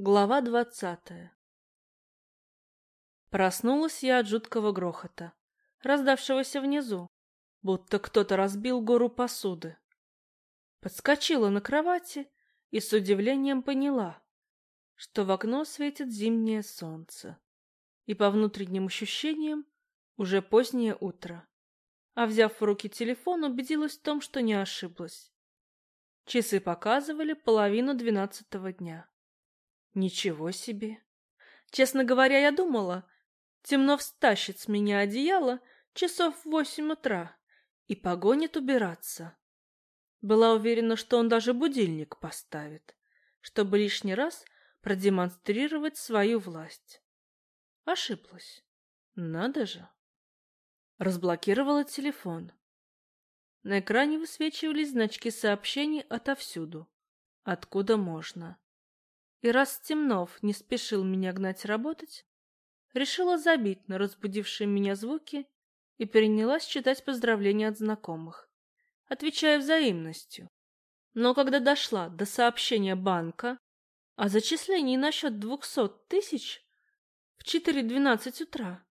Глава двадцатая Проснулась я от жуткого грохота, раздавшегося внизу, будто кто-то разбил гору посуды. Подскочила на кровати и с удивлением поняла, что в окно светит зимнее солнце, и по внутренним ощущениям уже позднее утро. А взяв в руки телефон, убедилась в том, что не ошиблась. Часы показывали половину двенадцатого дня. Ничего себе. Честно говоря, я думала, Темнов стащит с меня одеяло часов в восемь утра и погонит убираться. Была уверена, что он даже будильник поставит, чтобы лишний раз продемонстрировать свою власть. Ошиблась. Надо же. Разблокировала телефон. На экране высвечивались значки сообщений отовсюду, откуда можно. И раз Темнов не спешил меня гнать работать, решила забить на разбудившие меня звуки и принялась читать поздравления от знакомых, отвечая взаимностью. Но когда дошла до сообщения банка о зачислении на счет двухсот тысяч в 4.12 утра,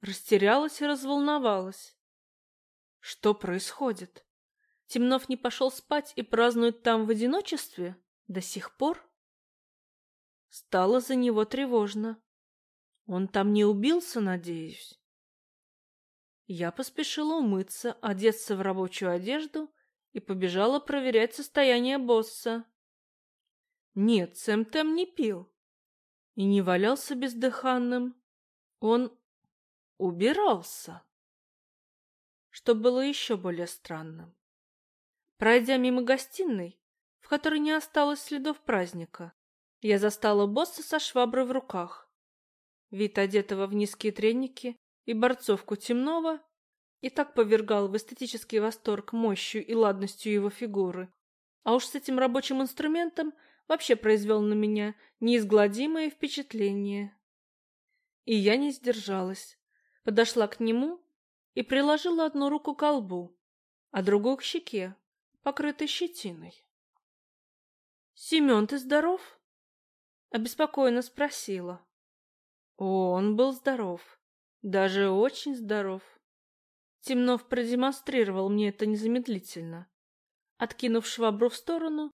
растерялась и разволновалась. Что происходит? Темнов не пошел спать и празднует там в одиночестве? До сих пор? Стало за него тревожно. Он там не убился, надеюсь? Я поспешила умыться, одеться в рабочую одежду и побежала проверять состояние босса. Нет, Сэм Тэм не пил и не валялся бездыханным. Он убирался, что было еще более странным. Пройдя мимо гостиной, в которой не осталось следов праздника, я застала босса со шваброй в руках. Вид одетого в низкие треники и борцовку темного и так повергал в эстетический восторг мощью и ладностью его фигуры. А уж с этим рабочим инструментом вообще произвел на меня неизгладимое впечатление. И я не сдержалась. Подошла к нему и приложила одну руку к колбу, а другую к щеке, покрытой щетиной. «Семен, ты здоров?» Обеспокоенно спросила. О, он был здоров. Даже очень здоров. Темнов продемонстрировал мне это незамедлительно. Откинув швабру в сторону,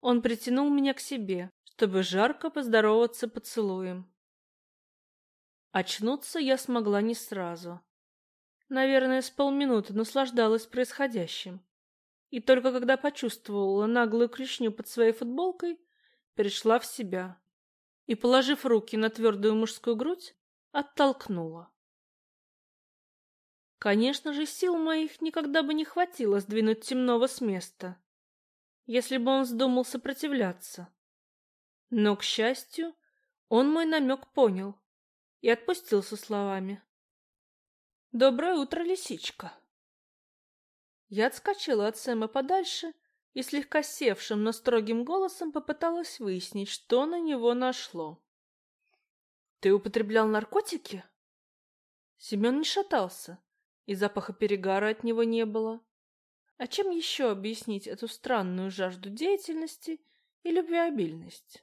он притянул меня к себе, чтобы жарко поздороваться поцелуем. Очнуться я смогла не сразу. Наверное, с полминуты наслаждалась происходящим и только когда почувствовала наглую клешню под своей футболкой, перешла в себя и, положив руки на твердую мужскую грудь, оттолкнула. Конечно же, сил моих никогда бы не хватило сдвинуть темного с места, если бы он вздумал сопротивляться. Но, к счастью, он мой намек понял и отпустил со словами. «Доброе утро, лисичка!» Я отскочила от Сэма подальше и слегка севшим, но строгим голосом попыталась выяснить, что на него нашло. «Ты употреблял наркотики?» Семен не шатался, и запаха перегара от него не было. А чем еще объяснить эту странную жажду деятельности и любвеобильность?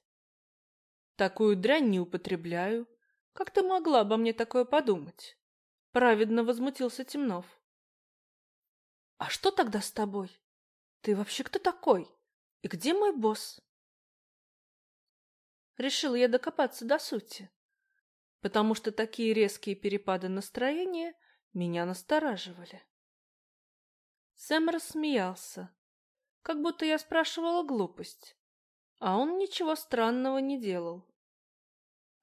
Такую дрянь не употребляю. Как ты могла обо мне такое подумать? Праведно возмутился Темнов. А что тогда с тобой? Ты вообще кто такой? И где мой босс? Решил я докопаться до сути, потому что такие резкие перепады настроения меня настораживали. Сэм рассмеялся, как будто я спрашивала глупость, а он ничего странного не делал.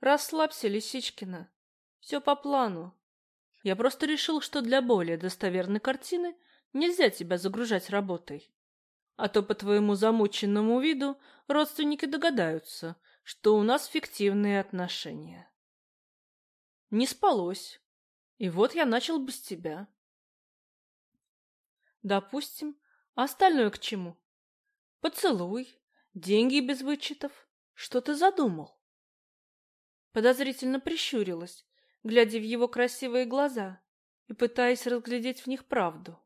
Расслабься, Лисичкина, все по плану. Я просто решил, что для более достоверной картины – Нельзя тебя загружать работой. А то по твоему замученному виду родственники догадаются, что у нас фиктивные отношения. Не спалось. И вот я начал без тебя. Допустим, остальное к чему? Поцелуй, деньги без вычетов. Что ты задумал? Подозрительно прищурилась, глядя в его красивые глаза и пытаясь разглядеть в них правду.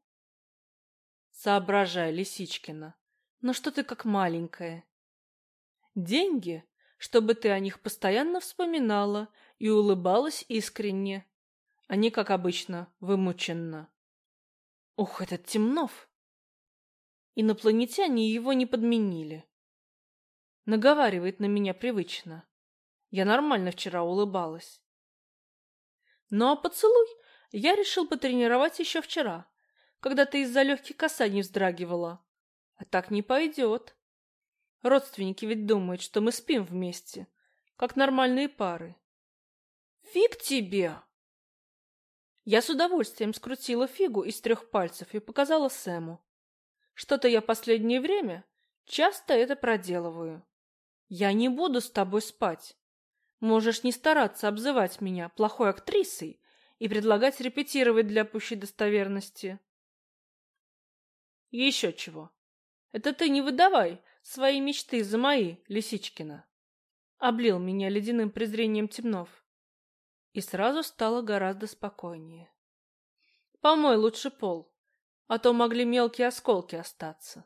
Соображай, Лисичкина. Но что ты как маленькая? Деньги чтобы ты о них постоянно вспоминала и улыбалась искренне, а не, как обычно, вымученно. Ух, этот Темнов! Инопланетяне его не подменили. Наговаривает на меня привычно. Я нормально вчера улыбалась. Ну а поцелуй я решил потренировать еще вчера, когда ты из-за легких касаний вздрагивала. А так не пойдет. Родственники ведь думают, что мы спим вместе, как нормальные пары. Фиг тебе! Я с удовольствием скрутила фигу из трех пальцев и показала Сэму. Что-то я последнее время часто это проделываю. Я не буду с тобой спать. Можешь не стараться обзывать меня плохой актрисой и предлагать репетировать для пущей достоверности. Еще чего. Это ты не выдавай свои мечты за мои, Лисичкина. Облил меня ледяным презрением Темнов. И сразу стало гораздо спокойнее. Помой лучше пол, а то могли мелкие осколки остаться.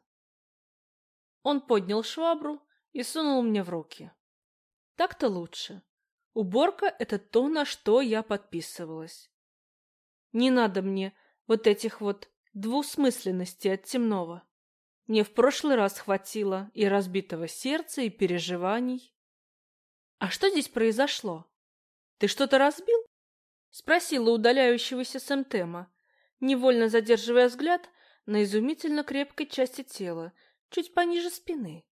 Он поднял швабру и сунул мне в руки. Так-то лучше. Уборка — это то, на что я подписывалась. Не надо мне вот этих вот двусмысленностей от темного. Мне в прошлый раз хватило и разбитого сердца, и переживаний. А что здесь произошло? Ты что-то разбил? Спросила удаляющегося Сэмтема, невольно задерживая взгляд на изумительно крепкой части тела, чуть пониже спины,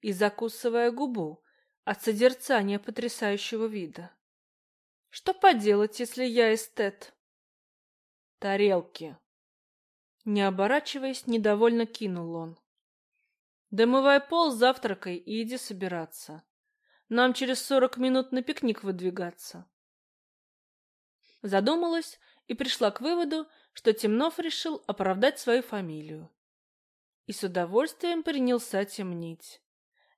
и закусывая губу от созерцания потрясающего вида. Что поделать, если я эстет? Тарелки. Не оборачиваясь, недовольно кинул он. Домывай пол, завтракай и иди собираться. Нам через сорок минут на пикник выдвигаться. Задумалась и пришла к выводу, что Темнов решил оправдать свою фамилию. И с удовольствием принялся темнить.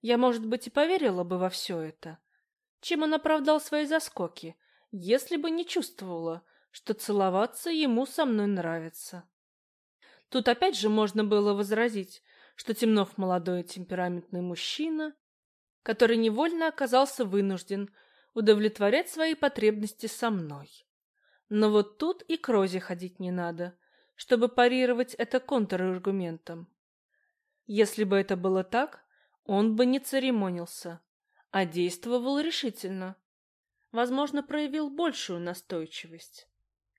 Я, может быть, и поверила бы во все это. Чем он оправдал свои заскоки, если бы не чувствовала, что целоваться ему со мной нравится. Тут опять же можно было возразить, что Темнов молодой темпераментный мужчина, который невольно оказался вынужден удовлетворять свои потребности со мной. Но вот тут и к Розе ходить не надо, чтобы парировать это контраргументом. Если бы это было так, он бы не церемонился, а действовал решительно. Возможно, проявил большую настойчивость.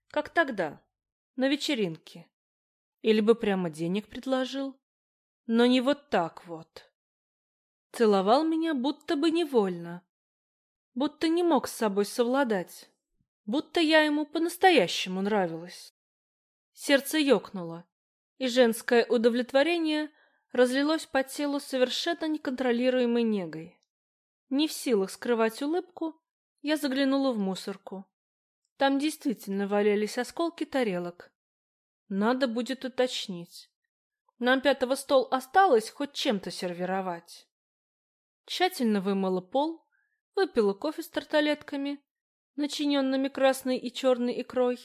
Как тогда, на вечеринке. Или бы прямо денег предложил. Но не вот так вот. Целовал меня будто бы невольно. Будто не мог с собой совладать. Будто я ему по-настоящему нравилась. Сердце ёкнуло, и женское удовлетворение разлилось по телу совершенно неконтролируемой негой. Не в силах скрывать улыбку, я заглянула в мусорку. Там действительно валялись осколки тарелок. Надо будет уточнить. Нам пятого стол осталось хоть чем-то сервировать. Тщательно вымыла пол, выпила кофе с тарталетками, начиненными красной и черной икрой.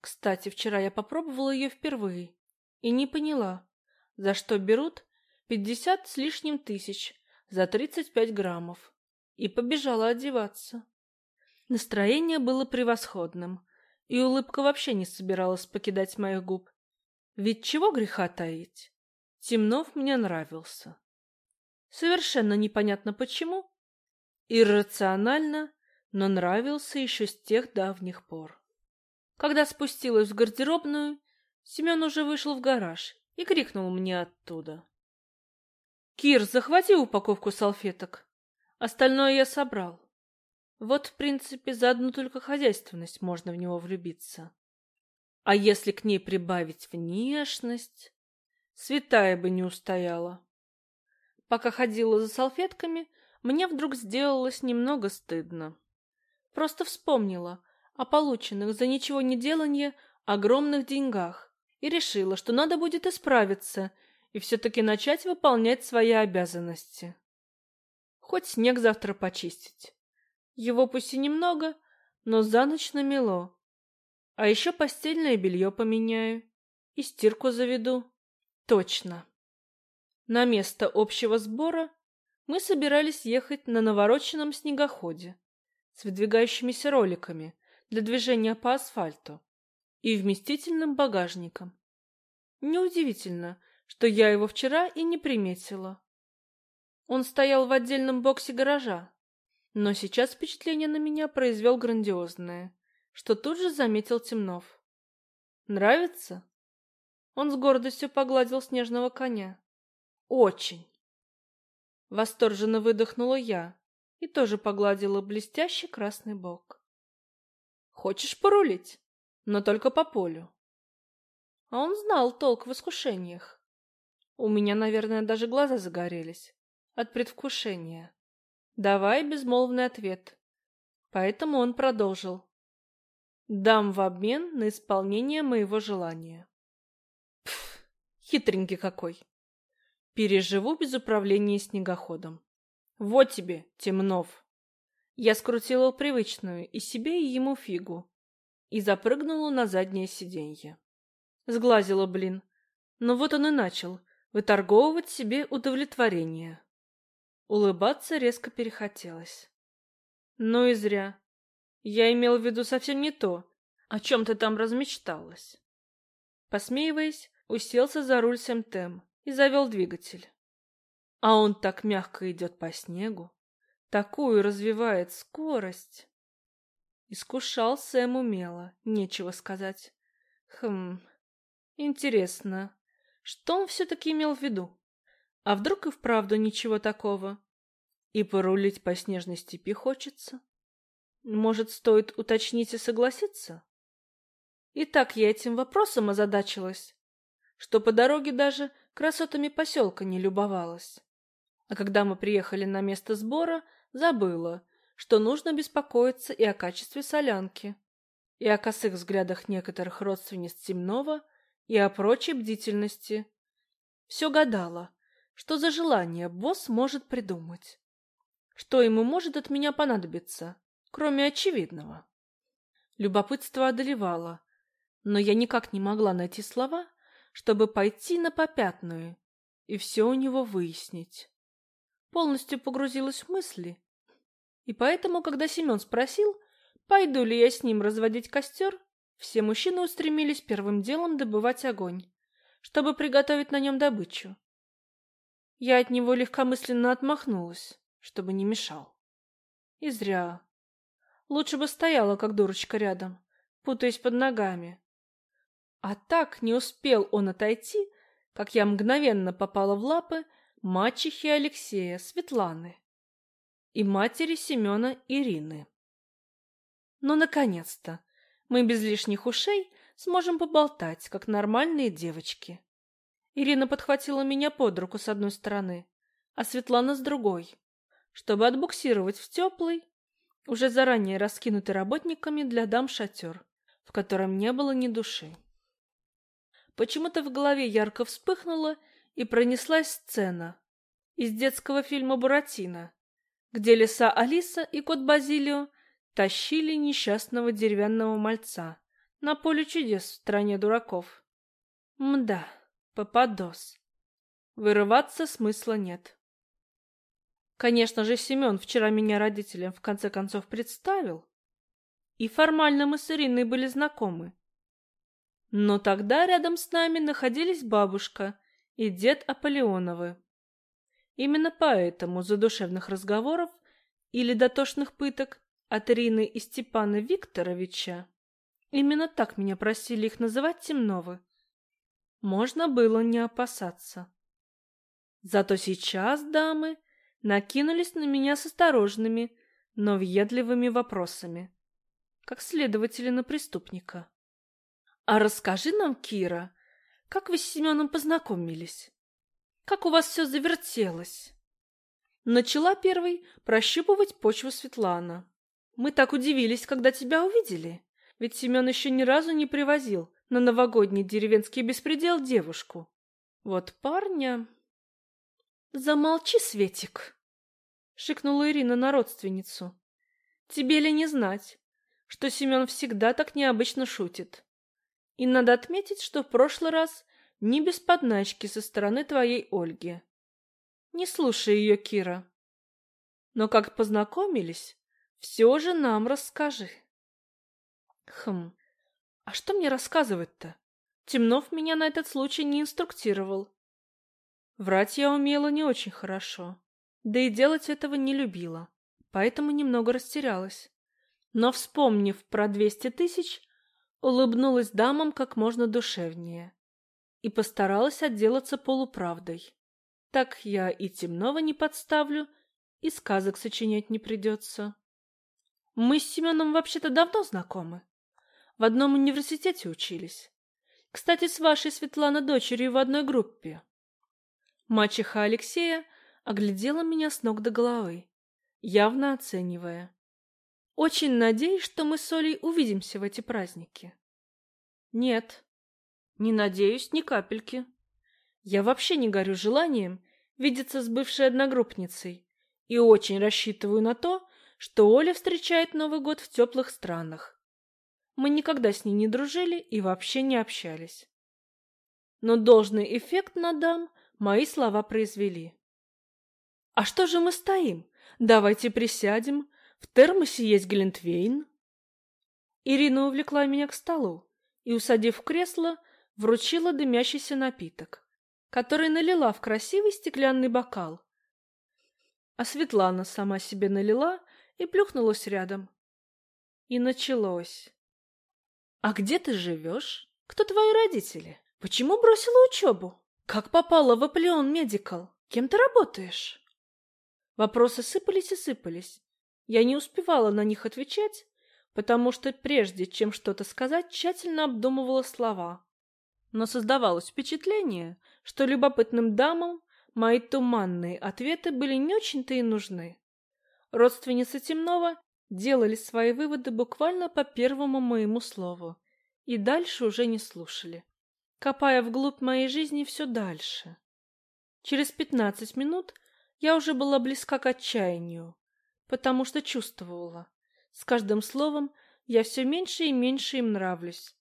Кстати, вчера я попробовала ее впервые и не поняла, за что берут пятьдесят с лишним тысяч за тридцать пять граммов, и побежала одеваться. Настроение было превосходным, и улыбка вообще не собиралась покидать моих губ. Ведь чего греха таить? Темнов мне нравился. Совершенно непонятно почему. Иррационально, но нравился еще с тех давних пор. Когда спустилась в гардеробную, Семен уже вышел в гараж и крикнул мне оттуда. «Кир, захвати упаковку салфеток. Остальное я собрал. Вот, в принципе, за одну только хозяйственность можно в него влюбиться. А если к ней прибавить внешность, святая бы не устояла. Пока ходила за салфетками, мне вдруг сделалось немного стыдно. Просто вспомнила о полученных за ничего не деланье огромных деньгах и решила, что надо будет исправиться и все-таки начать выполнять свои обязанности. Хоть снег завтра почистить. Его пусть и немного, но за ночь намело. А еще постельное белье поменяю и стирку заведу. Точно. На место общего сбора Мы собирались ехать на навороченном снегоходе с выдвигающимися роликами для движения по асфальту и вместительным багажником. Неудивительно, что я его вчера и не приметила. Он стоял в отдельном боксе гаража, но сейчас впечатление на меня произвел грандиозное, что тут же заметил Темнов. «Нравится?» Он с гордостью погладил снежного коня. «Очень!» Восторженно выдохнула я и тоже погладила блестящий красный бок. «Хочешь порулить? Но только по полю». А он знал толк в искушениях. У меня, наверное, даже глаза загорелись от предвкушения. Давай безмолвный ответ. Поэтому он продолжил. Дам в обмен на исполнение моего желания. Пф, хитренький какой. Переживу без управления снегоходом. Вот тебе, Темнов. Я скрутила привычную и себе, и ему фигу. И запрыгнула на заднее сиденье. Сглазила, блин. Но вот он и начал выторговывать себе удовлетворение. Улыбаться резко перехотелось. Ну и зря. Я имел в виду совсем не то, о чем ты там размечталась. Посмеиваясь, уселся за руль Семтем и завел двигатель. А он так мягко идет по снегу, такую развивает скорость. Искушал Сэм умело, нечего сказать. Хм, интересно, что он все-таки имел в виду? А вдруг и вправду ничего такого? И порулить по снежной степи хочется? Может, стоит уточнить и согласиться? И так я этим вопросом озадачилась, что по дороге даже красотами поселка не любовалась. А когда мы приехали на место сбора, забыла, что нужно беспокоиться и о качестве солянки, и о косых взглядах некоторых родственниц Темнова, и о прочей бдительности. Все гадала, что за желание босс может придумать? Что ему может от меня понадобиться, кроме очевидного? Любопытство одолевало, но я никак не могла найти слова, чтобы пойти на попятную и все у него выяснить. Полностью погрузилась в мысли. И поэтому, когда Семен спросил, пойду ли я с ним разводить костер, все мужчины устремились первым делом добывать огонь, чтобы приготовить на нем добычу. Я от него легкомысленно отмахнулась, чтобы не мешал. И зря. Лучше бы стояла, как дурочка, рядом, путаясь под ногами. А так не успел он отойти, как я мгновенно попала в лапы мачехи Алексея, Светланы и матери Семена Ирины. Но, ну, наконец-то, мы без лишних ушей сможем поболтать, как нормальные девочки. Ирина подхватила меня под руку с одной стороны, а Светлана с другой, чтобы отбуксировать в теплый, уже заранее раскинутый работниками для дам шатер, в котором не было ни души. Почему-то в голове ярко вспыхнула и пронеслась сцена из детского фильма «Буратино», где лиса Алиса и кот Базилио тащили несчастного деревянного мальца на поле чудес в стране дураков. Мда. Попадос. Вырываться смысла нет. Конечно же, Семен вчера меня родителям в конце концов представил. И формально мы с Ириной были знакомы. Но тогда рядом с нами находились бабушка и дед Аполеоновы. Именно поэтому задушевных разговоров или дотошных пыток от Ирины и Степана Викторовича именно так меня просили их называть Темновы можно было не опасаться. Зато сейчас дамы накинулись на меня с осторожными, но въедливыми вопросами, как следователи на преступника. «А расскажи нам, Кира, как вы с Семеном познакомились? Как у вас все завертелось?» Начала первой прощупывать почву Светлана. «Мы так удивились, когда тебя увидели, ведь Семен еще ни разу не привозил на новогодний деревенский беспредел девушку. Вот парня... Замолчи, Светик, шикнула Ирина на родственницу. Тебе ли не знать, что Семен всегда так необычно шутит? И надо отметить, что в прошлый раз не без подначки со стороны твоей Ольги. Не слушай ее, Кира. Но как познакомились, все же нам расскажи. Хм, а что мне рассказывать-то? Темнов меня на этот случай не инструктировал. Врать я умела не очень хорошо, да и делать этого не любила, поэтому немного растерялась. Но, вспомнив про двести тысяч, улыбнулась дамам как можно душевнее и постаралась отделаться полуправдой. Так я и темного не подставлю, и сказок сочинять не придется. Мы с Семеном вообще-то давно знакомы. В одном университете учились. Кстати, с вашей Светланой дочерью в одной группе. Мачеха Алексея оглядела меня с ног до головы, явно оценивая. Очень надеюсь, что мы с Олей увидимся в эти праздники. Нет, не надеюсь ни капельки. Я вообще не горю желанием видеться с бывшей одногруппницей и очень рассчитываю на то, что Оля встречает Новый год в теплых странах. Мы никогда с ней не дружили и вообще не общались. Но должный эффект на дам мои слова произвели. «А что же мы стоим? Давайте присядем. В термосе есть глинтвейн». Ирина увлекла меня к столу и, усадив в кресло, вручила дымящийся напиток, который налила в красивый стеклянный бокал. А Светлана сама себе налила и плюхнулась рядом. И началось. «А где ты живешь? Кто твои родители? Почему бросила учебу? Как попала в Аплеон Медикал? Кем ты работаешь?» Вопросы сыпались и сыпались. Я не успевала на них отвечать, потому что прежде чем что-то сказать, тщательно обдумывала слова. Но создавалось впечатление, что любопытным дамам мои туманные ответы были не очень-то и нужны. Родственницы Темнова делали свои выводы буквально по первому моему слову и дальше уже не слушали, копая вглубь моей жизни все дальше. Через пятнадцать минут я уже была близка к отчаянию, потому что чувствовала, с каждым словом я все меньше и меньше им нравлюсь.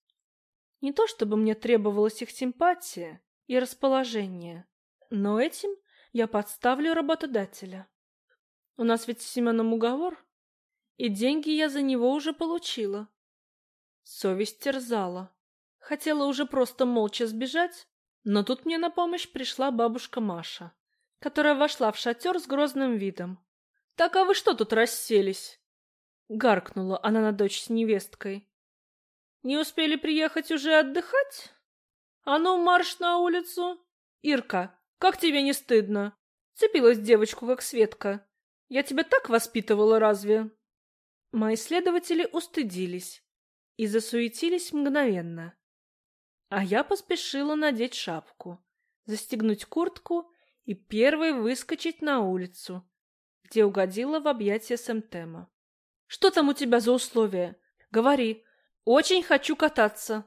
Не то чтобы мне требовалась их симпатия и расположение, но этим я подставлю работодателя. У нас ведь с Семеном уговор, и деньги я за него уже получила. Совесть терзала. Хотела уже просто молча сбежать, но тут мне на помощь пришла бабушка Маша, которая вошла в шатер с грозным видом. — Так а вы что тут расселись? — гаркнула она на дочь с невесткой. — Не успели приехать уже отдыхать? А ну, марш на улицу! Ирка, как тебе не стыдно? Цепилась девочку, как Светка. Я тебя так воспитывала разве? Мои следователи устыдились и засуетились мгновенно. А я поспешила надеть шапку, застегнуть куртку и первой выскочить на улицу, где угодила в объятия Сэмтема. «Что там у тебя за условия? Говори. Очень хочу кататься!»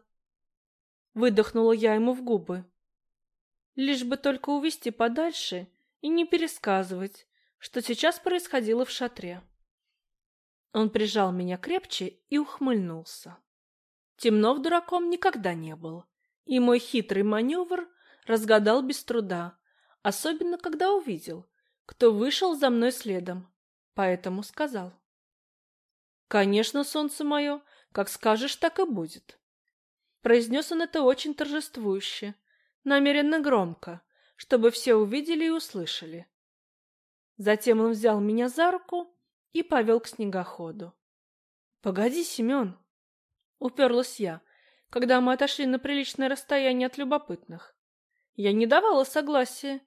Выдохнула я ему в губы. Лишь бы только увести подальше и не пересказывать, что сейчас происходило в шатре. Он прижал меня крепче и ухмыльнулся. Темнов дураком никогда не был, и мой хитрый маневр разгадал без труда, особенно когда увидел, кто вышел за мной следом, поэтому сказал. «Конечно, солнце мое, как скажешь, так и будет». Произнес он это очень торжествующе, намеренно громко, чтобы все увидели и услышали. Затем он взял меня за руку и повел к снегоходу. — Погоди, Семен! — уперлась я, когда мы отошли на приличное расстояние от любопытных. Я не давала согласия.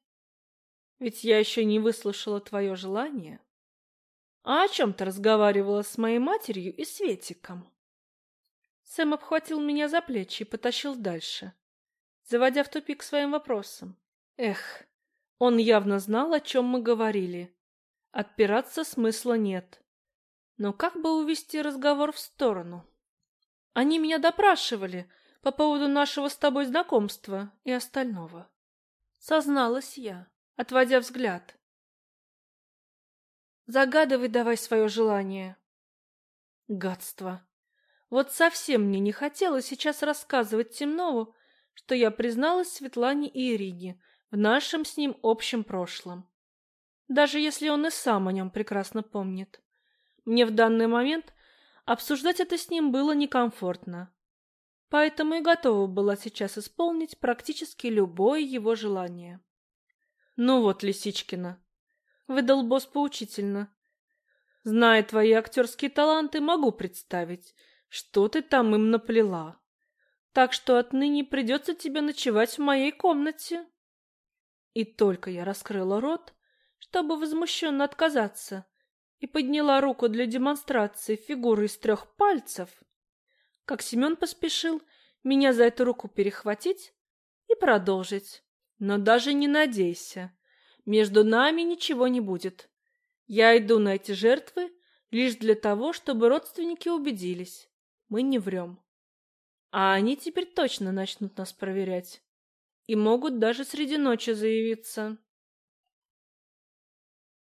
Ведь я еще не выслушала твое желание. А о чем ты разговаривала с моей матерью и Светиком? Сэм обхватил меня за плечи и потащил дальше, заводя в тупик своим вопросом. Эх, он явно знал, о чем мы говорили. Отпираться смысла нет. Но как бы увести разговор в сторону? Они меня допрашивали по поводу нашего с тобой знакомства и остального. Созналась я, отводя взгляд. Загадывай давай свое желание. Гадство. Вот совсем мне не хотелось сейчас рассказывать Темнову, что я призналась Светлане и Ирине в нашем с ним общем прошлом. Даже если он и сам о нем прекрасно помнит. Мне в данный момент обсуждать это с ним было некомфортно, поэтому и готова была сейчас исполнить практически любое его желание. «Ну вот, Лисичкина», — выдал босс поучительно, — «зная твои актерские таланты, могу представить, что ты там им наплела. Так что отныне придется тебе ночевать в моей комнате». И только я раскрыла рот, чтобы возмущенно отказаться, и подняла руку для демонстрации фигуры из трех пальцев, как Семен поспешил меня за эту руку перехватить и продолжить. Но даже не надейся, между нами ничего не будет. Я иду на эти жертвы лишь для того, чтобы родственники убедились. Мы не врем. А они теперь точно начнут нас проверять. И могут даже среди ночи заявиться.